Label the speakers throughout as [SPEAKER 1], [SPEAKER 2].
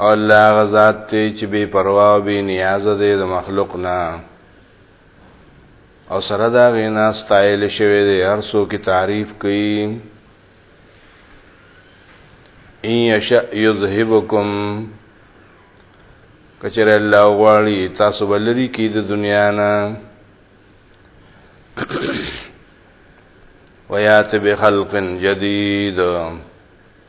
[SPEAKER 1] او الله هغه ذات دی چې بې پروا او بې نیاز دی د مخلوق نه او سره دا غینا ستایل شوی دی هر څوک تعریف کوي ان یشا یذهبکم کچره الله غواړي تاسو بلری کی د دنیا نه ویات بخلق جدید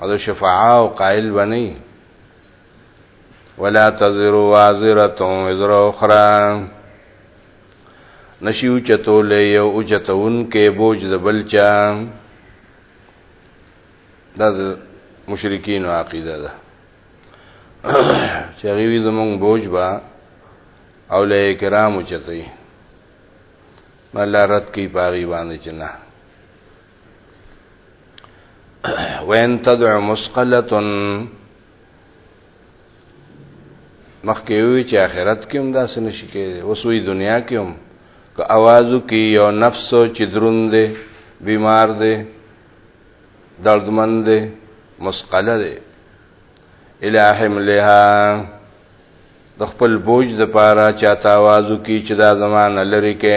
[SPEAKER 1] او د شفاعه او قائل بنئ ولا تزر وازره وزر اخرى نشي اوچتول یو اوچتون کې بوج د بلچا د مشرکین عقیده ده چې غوی زمونږ بوج با اولیاء کرام اوچتای الله رد کی پاغي باندې چې نه وین تدع مسقلتن مخکې وی چې آخرت کې هم داسې نشي کېږي وسوي دنیا کې هم که اوازو کې یو نفس چې دروند دی بیمار دی دردمند دی مسقله دی الہم لها د خپل بوج د پاره چاته आवाज کی چې دا زمانه لري کې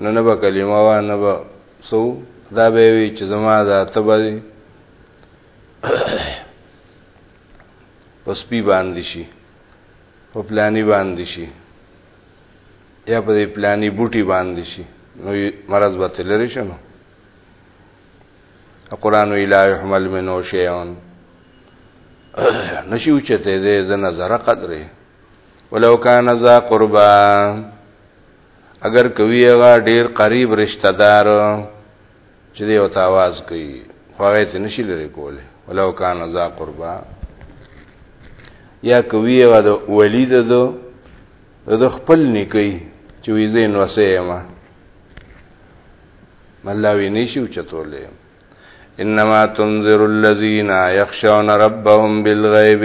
[SPEAKER 1] نو نه به کلمه وا نه به سو دا به وی چې زما دا تبه دی پس پی باندې شي په پلانی باندې شي یا په پلانی بوټي باندې شي نو مرض به تلری شنو قرآن ویلا يحمل منه شيء نشي وچته دې د نظر قدره ولو کان ذا قربا اگر کوي هغه ډیر قریب رشتہ دار چې دی او تاواز کوي خو هغه ته نشي لري کوله ولو کان ذا قربا یا کوي هغه د ولید دو د خپل نکي چې وی زین وسه ما ملاوی نشي چتولې انما تنذر الذين يخشون ربهم بالغيب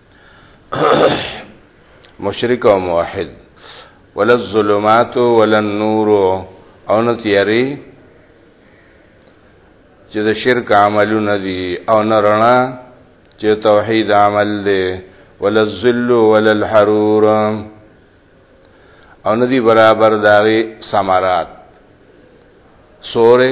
[SPEAKER 1] مشرک او موحد ولا الظلمات ولا النور او نه تیری چې د شرک عملونه دي او نه رڼا چې توحید عمل دی ولا الذل ولا الحرور او ندی برابر داغي سمارات سوره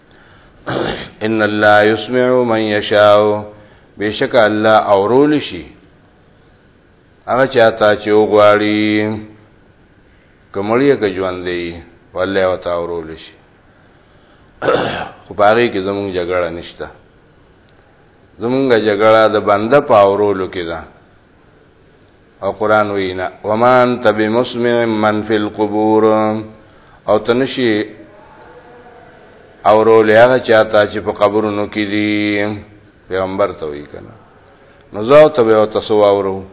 [SPEAKER 1] ان الله يسمع من يشاء بشک الله اورول شي هغه چاته چې وغواړي کومړی کې ژوند دی والله وتا اورول شي خو باغې کې زمونږ جګړه نشته زمونږ جګړه د بنده په اورولو کې ده او قران وینا وما انت بمسمع من فی القبور او تنشی او رول هغه چاته چې په قبرونو کې دي پیغمبر ته وی کنه نو زاو ته به تاسو اورو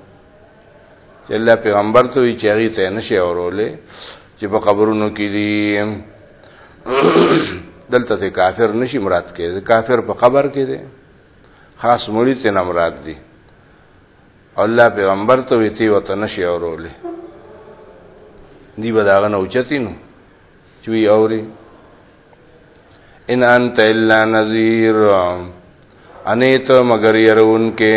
[SPEAKER 1] چې الله پیغمبر ته وی چې هغه ته نشي اورولې چې په قبرونو کې دي دلته کافر نشي مراد کې کافر په قبر کې دي خاص مړی ته نه مراد دی الله پیغمبر ته ویتی وته نشي اورولې دی به داغه نه اوچتینو چوي اوري ان انت الا نذير انیت مگر يرون کې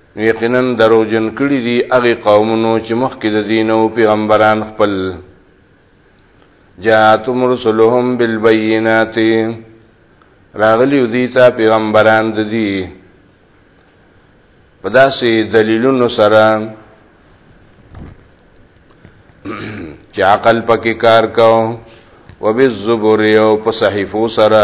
[SPEAKER 1] نو یقینا دروجن کړي دي هغه قومونو چې مخکې د دین او پیغمبران خپل جاءتهم رسلهم بالبينات راغلی دي ته پیغمبران د دي په داسې دلیلونو سره چې عقل پکې کار کاو وبالزبر او په صحیفو سره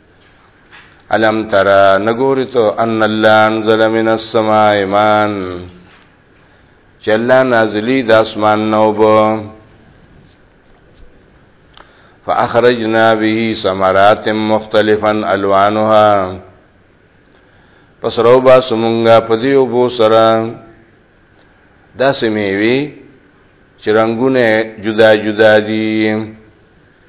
[SPEAKER 1] الم ترى نګوري ته ان الله انزل من السماء ایمان چلا نازلی د اسمان نوب فاخرجنا به ثمرات مختلفا الوانها پس رو با سمونگا پدی او بو سرا دا سمیوی چرنگونه جدا جدا دی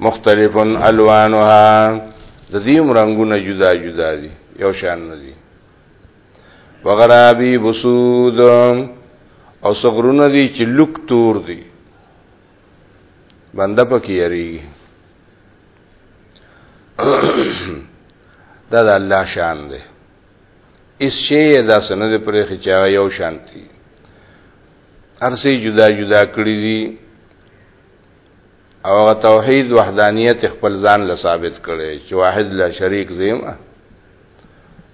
[SPEAKER 1] مختلف الوانها د دې رنگونه جدا جدا دي یو شان نه دي وغرابي بسود او صغرونه دي چې لوک تور دي بنده پکې یریږي دا د الله شان دی اس شی دا سند پرې خچا یو شانتی ارسي جدا جدا کړی دي او هغه توحید وحدانیت خپل ځان له ثابت کړي چې واحد لا شریک زیم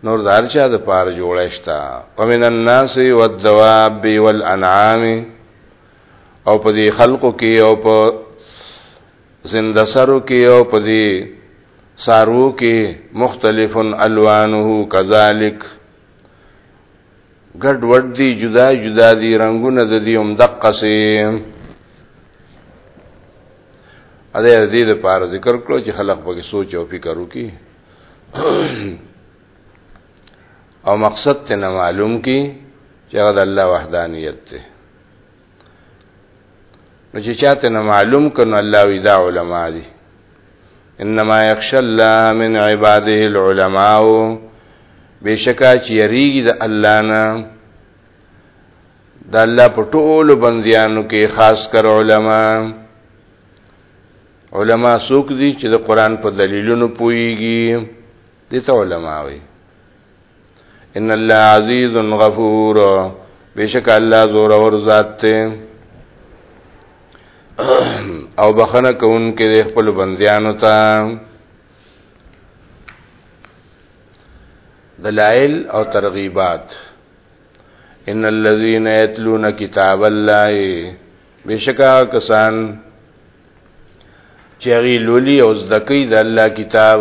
[SPEAKER 1] نور دار چا د پار جوړښتا ومن الناس والدواب والانعام او په دې خلقو کې او په زنده سرو کې او په دې سارو کې مختلف الوانه کذالک ګډ وډ دي جدا جدا دي رنگونه د دې هم دقه سي ا دې دې د پار ذکر کړو چې خلق به سوچ او فکر وکي او مقصد ته معلوم کی چې هغه د الله وحدانیت ته نو چې چاته نه معلوم کنو الله وی دا علما دي انما يخشى الله من عباده العلماء بشکا چې یریږي د الله نه د الله په ټولو بندیانو کې خاص کر علما علما څوک دي چې د قران په دلیلونو پويږي دي ته علما وي ان الله عزیز غفور بشک الله زور اور ذات ته او بخنه کون کې د خپل بندیانو ته دلائل او ترغیبات ان الذين يتلون كتاب الله بشکا کسان چری لولی او زدکی د الله کتاب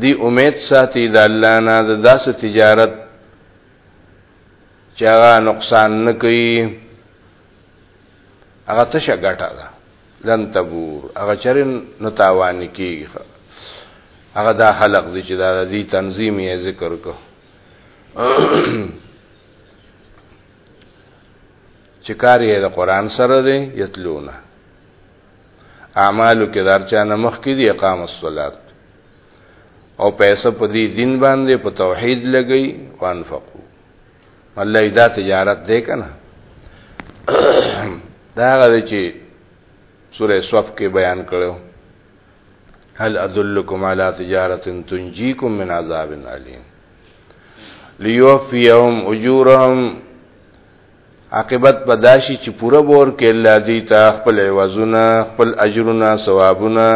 [SPEAKER 1] دی امید ساتي د الله نه د داسې تجارت چې هغه نقصان نه کوي هغه تشه ګټه ده لن تبور هغه چرن نه تاوان کیږي هغه دا حلق دی چې دا د دې تنظیم یې ذکر کو چې کار یې د قران سره دی یتلونه اعمالو کې دار چا نه مخ کې دي اقام الصلات او پیسې په دې دین باندې په توحید لګي وانفقو الله دا تجارت دی کنه دا غوړي چې سوره صف کې بیان کړو هل ادلکم علی تجارت تنجیکم من عذاب الیم لیوفیهم اجورهم عاقبت به دا شي چې پوره به ورکړي الله دوی ته خپل عوضونه خپل اجرونه ثوابونه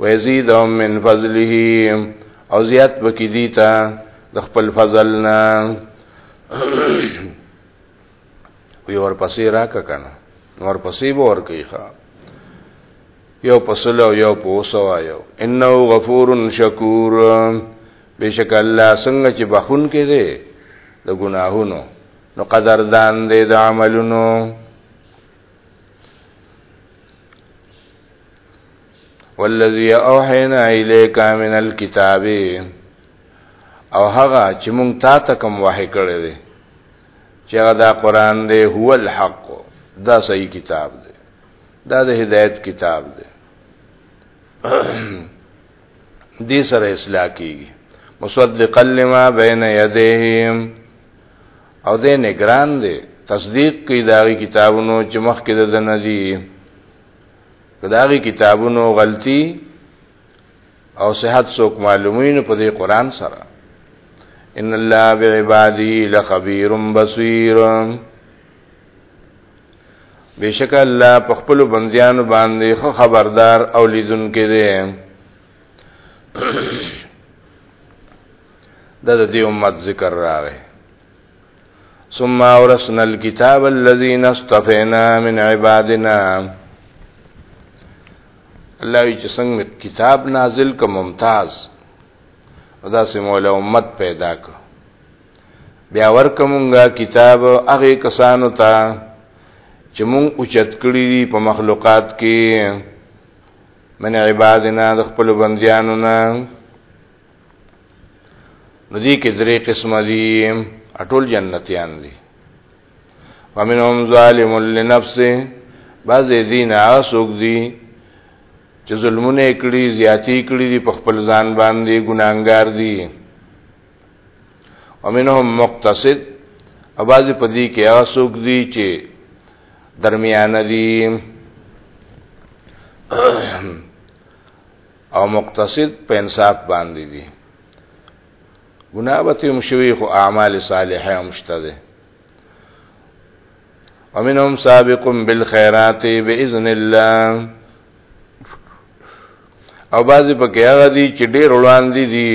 [SPEAKER 1] ویزیدهم من فضله او زیات به کړي دوی ته د خپل فضل نه وی ورپسې راکه کنه ورپسې به ورکوي ښه یو پسل او یو پوسو یو انه غفور شکور بشک الله څنګه چې بخون کې دی د ګناهونو نو قدردان دی د عملونو والذي اوحينا اليك من الكتاب او هغه چې مونږ تا ته کوم وحي کړی دی چې هغه دا قران دی هو الحق دا صحیح کتاب دی دا د هدایت کتاب دی دې سره اصلاح کیږي مصدقا لما بین یدیهم او دې نگران دې تصدیق کوي داغي کتابونو چې مخکې د نه دي داغي کتابونو غلطي او صحت څوک معلومین په دې قران سره ان الله بعبادی لخبیر بصیر بشک الله په خپل بنديانو باندې خو خبردار او لیدون کې دی دا د دې امت ذکر راغی ثم اورثنا الكتاب الذين اصطفينا من عبادنا الله یې چې څنګه کتاب نازل ک ممتاز ادا سه مولا امت پیدا کړ بیا ورکمونګه کتاب هغه کسانو ته چې مونږ اوچت کړی دي په مخلوقات کې من عبادنا د خپل بندیانو نه ندی کې درې قسم دي اټول جنتیان دي ومنهم ظالم لنفسه بعض دین اسوک دي چې ظلمونه کړی زیاتی کړی دي په خپل ځان باندې ګناګار دي ومنهم مقتصد اباز په دې کې هغه څوک دي چې درمیانه دي او مقتصد په انصاف باندې دي ګناه به تم شوی خو اعمال صالحه هم شته دي ومنهم سابق بالخيرات باذن الله او بعضی پکې هغه دي چې ډېر وړاندې دي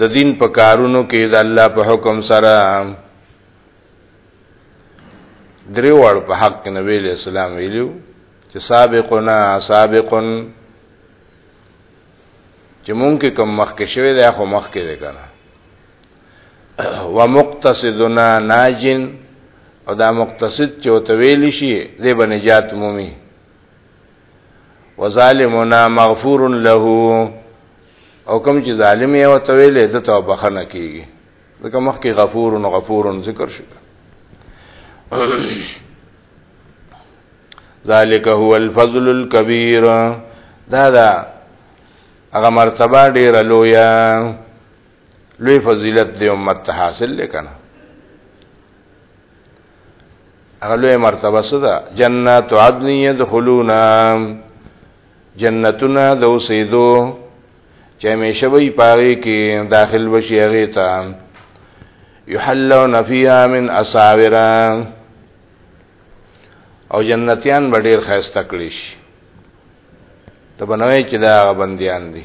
[SPEAKER 1] د دین په کارونو کې د الله په حکم سره درې وړ په حق کې نبی له اسلام ویلو چې سابقنا سابقن چې مونږ کې کوم مخ کې شوی دی خو مخ کې دی کنه ومقتصدنا ناجن او دا مقتصد چې او تویل شي دی بنجات مومي وظالمنا مغفور له او کوم چې ظالم یې او تویلې د تو بخنه کیږي ځکه مخکې غفور او غفور ذکر شو ذالک هو الفضل الكبير دا دا هغه مرتبه ډیره لویه لوی فضیلت دی امت ته حاصل لکنه هغه لوی مرتبه سره جنات عدن يدخلونا جنتنا د اوسېدو چې همیشه وي پاره کې داخل بشي هغه ته يحلون فيها من اساور او جنتیان به ډېر خاص تکلیش ته بنوي چې دا بنديان دي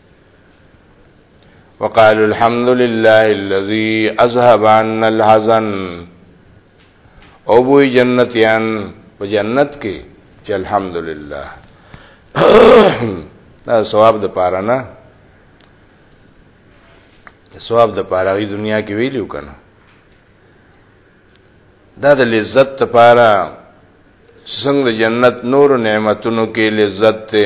[SPEAKER 1] وقالوا الحمد لله الذي اذهب عنا الحزن او بوی جنتیان په جنت کې چې الحمدلله دا ثواب د پاره نه ثواب د پاره غي دنیا کې ویلو کنه دا د لذت لپاره څنګه جنت نور نعمتونو کې لذت ته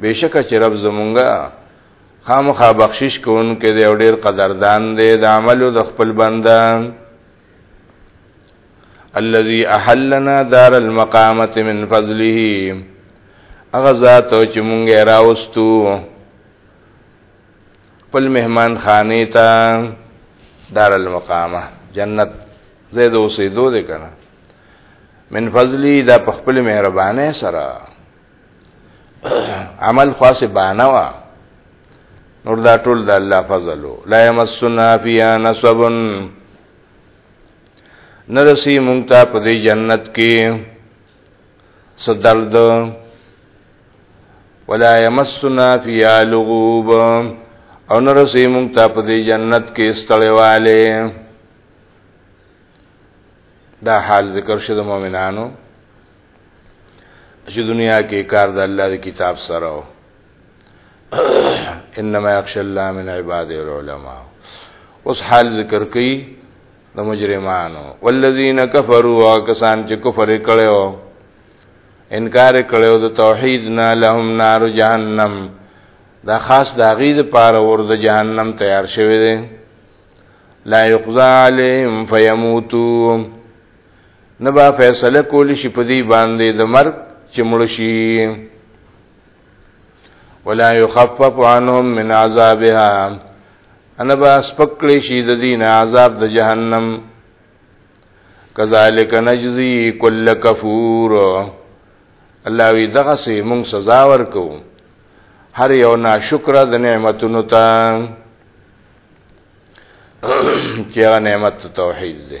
[SPEAKER 1] بشکه چې رب زمونږه خامخا بخشش کوونکې دی او ډیر قدردان دی د عملو د خپل بنده الذي احلنا دار المقامه من فضله اغه ذات چې مونږه راوستو خپل مهمان خانه ته دار المقامه جنت زید اوسې دوه کنه من فضلی دا په خپل مهربانه سره عمل خاصه بانه وا نور دا ټول د الله فضل لا يمسنا فيها نصب نرسي مونږ ته په دې جنت کې صدرد ولا يمسنا فيها لغوب او نرسي مونږ ته په دې جنت کې استړواله دا حال ذکر شوه د مؤمنانو چې دنیا کې کار د الله د کتاب سره او انما یخش الله من عباد العلماء اوس حال ذکر کوي د مجرمانو والذین کفروا کسان چې کفر کړو انکار کړو د توحید نه لهم نار جهنم دا خاص د غیظ پار ور د جهنم تیار شوی دی لا یقضى عليهم فيموتوا نه به فیصله کولی شي په دې باندې د مرګ چې مړ شي ولا يخفف عنهم من عذابها انا با سپکلی شي د دین عذاب د جهنم کذالک نجزی کل کفور الله وی دغه سي مونږ سزا ورکو هر یو ناشکر د نعمتونو ته چې نعمت توحید ده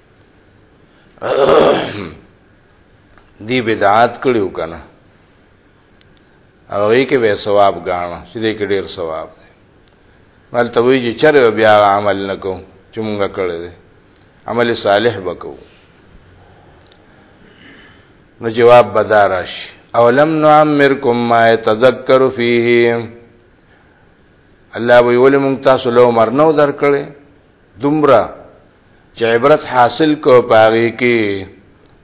[SPEAKER 1] دی بدعات کړیو کنه او یې کې به ثواب غاڼه چې دې کې ډیر ثواب دی مال ته وی چې چر بیا عمل نکو چې مونږه کړی دی عمل صالح وکړو نو جواب بدارش اولم نعمرکم ما يتذكر فيه الله وی ولې مونږ تاسو له عمر نو درکړې دومره چې عبرت حاصل کو پاغي کې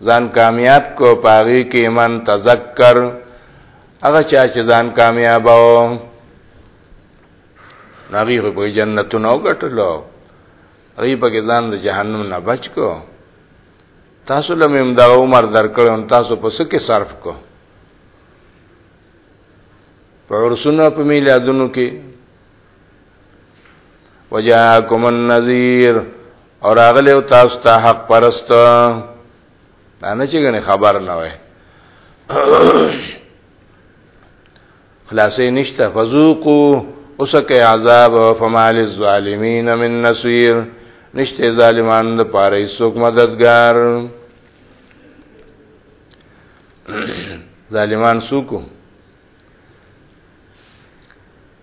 [SPEAKER 1] ځان کامیاب کو پاغي کې من تذکر هغه چا چې ځان کامیاب او نغی خو په جنتونو وګټلو هغه په کې ځان د جهنم نه بچ کو تاسو له مم دا عمر درکړو تاسو په څه کې صرف کو په ورسونه په میلادونو کې وجاءکم النذیر اور اغلی تاسو ته حق پرست دا نه چې غني خبر نه وای خلاصې نشته فذوقوا اسکه عذاب فما للظالمین من نصير نشته ظالمان د پاره هیڅوک مددگار ظالمان سوکو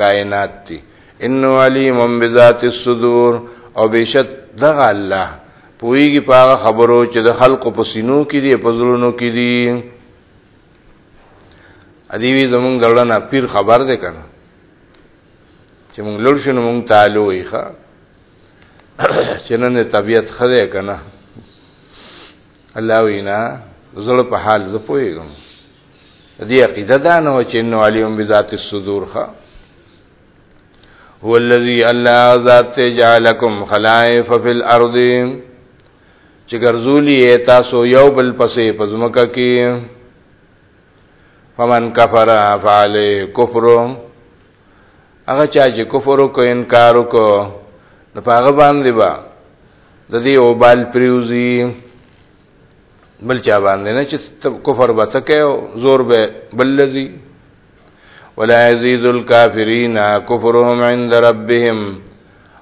[SPEAKER 1] کائنات دی انه علیم بذات الصدور او بشد دغه الله پویږي په خبرو چې د خلقو په سینو کې دی په زړونو کې دی ادیوی زمونږ دړنه پیر خبر ده کنه چې مونږ لور شنو مونږ تعالی وي ښا چې نن طبیعت خده کنه الله وینا زړه په حال زپویږم د دې عقیده دا نه و چې انه علیم بذات الصدور ښه هو الذی الله ذات جعلکم خلائف فی الارض چې ګرځولی تاسو یو بل پسې پزمکه کې فمن کفر فعلی کفر هغه چا چې کفر کو انکار کو نو هغه باندې با د دې او بال پریوزی بل چا باندې نه چې کفر به تکه او زور به بلذي ولا يزيد الكافرين كفرهم عند ربهم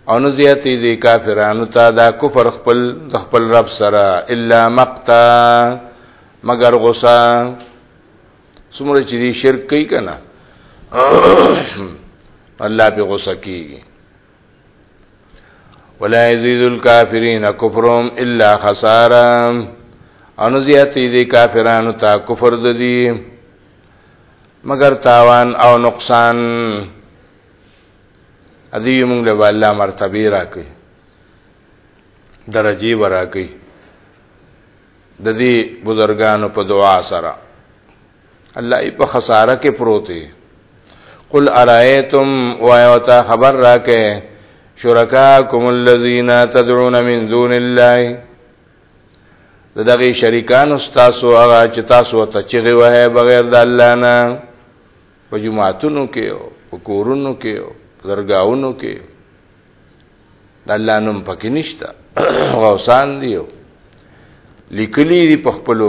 [SPEAKER 1] او نو زیاتې دي کافرانو ته دا کفر خپل د خپل رب سره الا مقتا مگر غصه څومره چې دي شرک کوي کنه الله په غصه کیږي ولا يزيد الكافرين كفرهم الا خسارا ان زیاتې دي کافرانو ته کفر د دي مگر تاوان او نقصان ادي موږ له الله مرتبه راکې درجه وراکې د دې بزرګانو په دعا سره الله ای په خساره کې پروت دی قل ارایتم وایوتا خبر راکه شرکاکم الذین تدعون من دون الله د دغه شریکان تاسو هغه چې تاسو ته چغي وه بغیر د الله نه په جمعاتونو کې او په کورونو کې او درگاہونو کې د الله نوم پکې نشته غوسان دی لیکلی دی په خپلو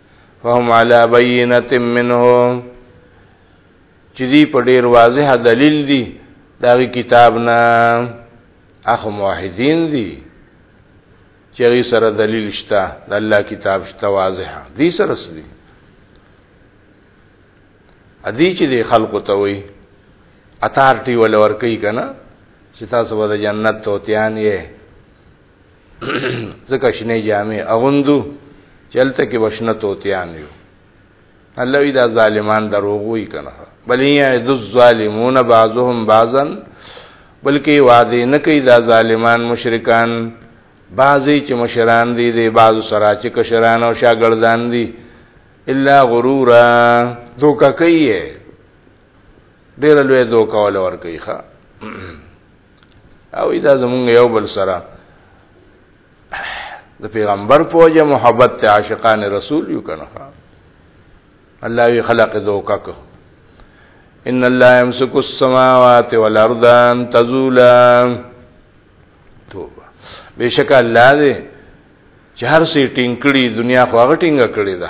[SPEAKER 1] فهم علی بینه منه چې دی په ډیر واضح دلیل دی دا کتاب نه اخو موحدین دی چې غي سره دلیل شته د الله کتاب شته واضح دی سره سدي ادي چې د خلقو ته وي اتارټي ول ور کوي کنه چې تاسو به د جنت توتیان یې زکه شنه جامې اغوندو چلته کې وشنه توتیان یو الله وی دا ظالمان دروغ وی کنه بلې یا د ظالمون بعضهم بعضا بلکې وعده نه کوي دا ظالمان مشرکان بعضی چې مشران دي د بعض سره چې کشران او شاګردان دي الا غرورا دوکه کوي ډیر لوی دوکه ول ور کوي ښا او دا زمونږ یو بل سره د پیغمبر په وجه محبت ته عاشقان رسول یو کنه الله وی خلق دوکا کو ان الله يمسك السماوات والارض ان تزولا توبه بشک الله دې چې هر څه ټینګ کړي دنیا خو هغه ټینګه کړي ده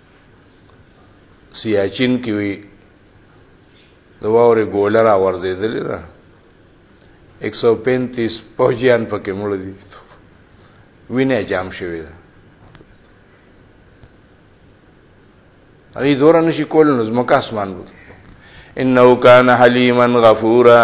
[SPEAKER 1] سیاچین کې وی د واورې ګوله را ورځېدلې ده 135 پوجیان پکې مړ دي وینه جام شوی ده هغه دور نشي کول نو زمکه اسمان بوت انه کان حلیما غفورا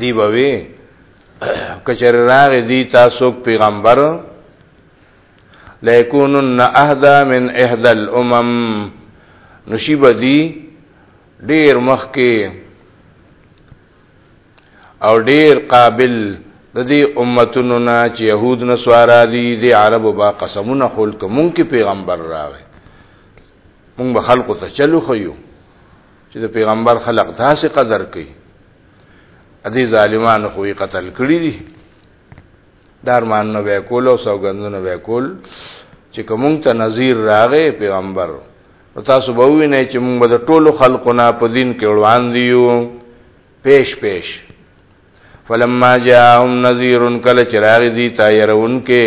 [SPEAKER 1] دی بوي کچر راغ دی تاسو پیغمبر لیکونن اهدا من احد الامم نشیب دی ډیر مخ کې او ډیر قابل د دې امتونو نه چې يهود نه سوارا دي د عربو با قسمونه خول کوم کې پیغمبر راغی مونږ به خلکو ته چلو خو یو چې د پیغمبر خلق داسې قدر کوي ادي ظالمانو خو یې قتل کړی دي دارمان نو وکول او سوګندونه وکول چې کوم ته نذیر راغې پیغمبر تاسو به وینئ چې موږ د ټولو خلقونه په دین کې وړاند یو پیش پیش فلما جاءهم نذیر کل چراغ دی تایرون کې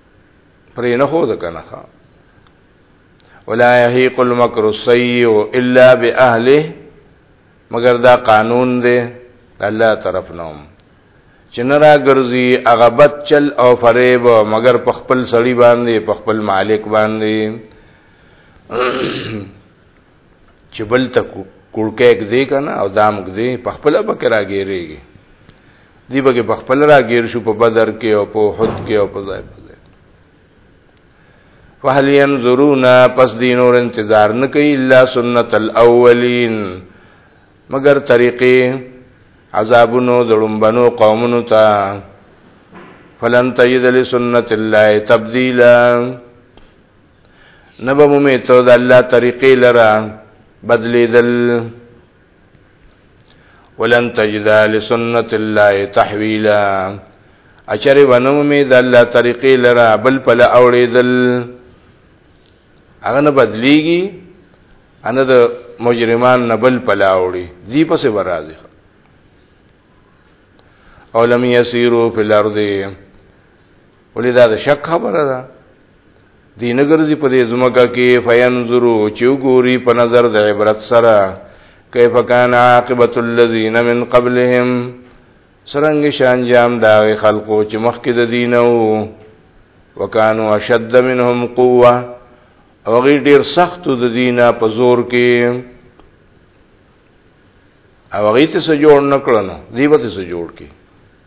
[SPEAKER 1] پرې نه هو د کنه ولا يهيق المكر السيء الا باهله مگر دا قانون دی الله طرف نوم چې نه راګرځي هغه بد چل او فریب مگر په خپل سړی باندې په خپل مالک باندې چې بل ته کوړکې کېږي کنه او دام کېږي په خپل بکه راګيريږي دی بګه په خپل راګير شو په بدر کې او په حد کې او په ځای په ځای فهل ينظرون پس دین اور انتظار نه کوي الا سنت الاولین مگر طریقې عذابونو دړمبنو قومونو ته فلن تجد لسنت الله تبديلا نه به مومې ته د الله طریقې لره بدلیدل ولن تجد لسنت الله تحویلا اچره ونومې د الله طریقې لره بل پل اوړېدل هغه نه بدلیږي ان د مجرمان نه بل پل اوړي دی پسې ورازي او لم یسیرو فی الارض ولې دا د شک خبره ده دی نګرځي په دې زمګه کې فینظرو چې وګوري په نظر د عبرت سره کیف کان عاقبت الذین من قبلهم سرنګ شان جام دا خلقو چې مخکې د دینو وکانو اشد منهم قوه او غیر ډیر سخت د دینه په زور کې او غیته سره جوړ نکړنو دیوته سره جوړ کې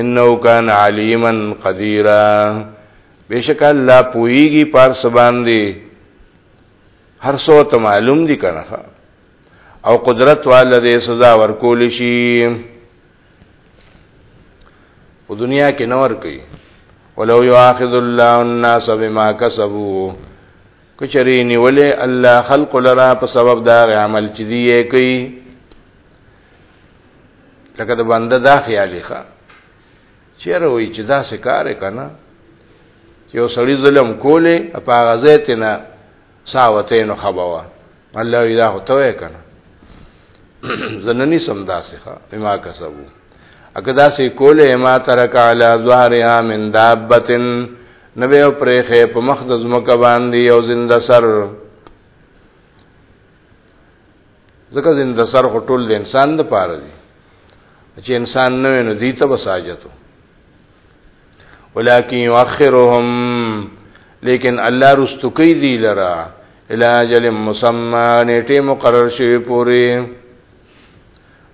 [SPEAKER 1] انه کان علیما قدیرا بشک الله پویږي پار سبان دی هر څو ته معلوم دي کنه او قدرت والده سزا ورکول شي په دنیا کې نور کوي ولو یاخذ الله الناس بما کسبوا کچری نیولې الله خلق لرا په سبب دا عمل چې دی کوي لکه د بنده دا خیالي ښه چیرې وي چې دا سکار کنه چې یو سړی ظلم کوله په هغه ځای ته نه ساوته نو خبره الله یې هو ته کنه زننی سم داسې ښه بما کسبو اګه داسې کوله ما ترک علی ظهرها من دابتن نبی او پرېخه په مخ د زمکه باندې یو زنده سر ځکه زنده سر خو ټول د انسان د پاره دي چې انسان نه وي نو دي ته بساجتو ولکن یؤخرهم لیکن الله رستو کوي دي لرا الاجل مسمى نیټه مقرر شوی پوری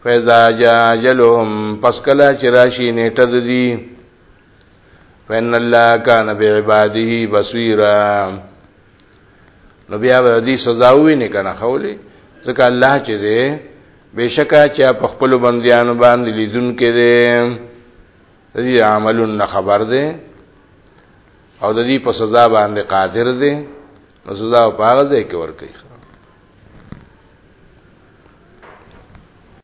[SPEAKER 1] فیضا جاجلهم پس کلا چراشی نیټه دی فین الله کان بعباده بصیرا نو بیا به دې سزا ویني کنه خولې ځکه الله چې دې بشکا چې په خپل بندیانو باندې لیدون کې دې دې عملونه خبر دې او د دې په سزا باندې قادر دې نو سزا په هغه ځای کې ورکړي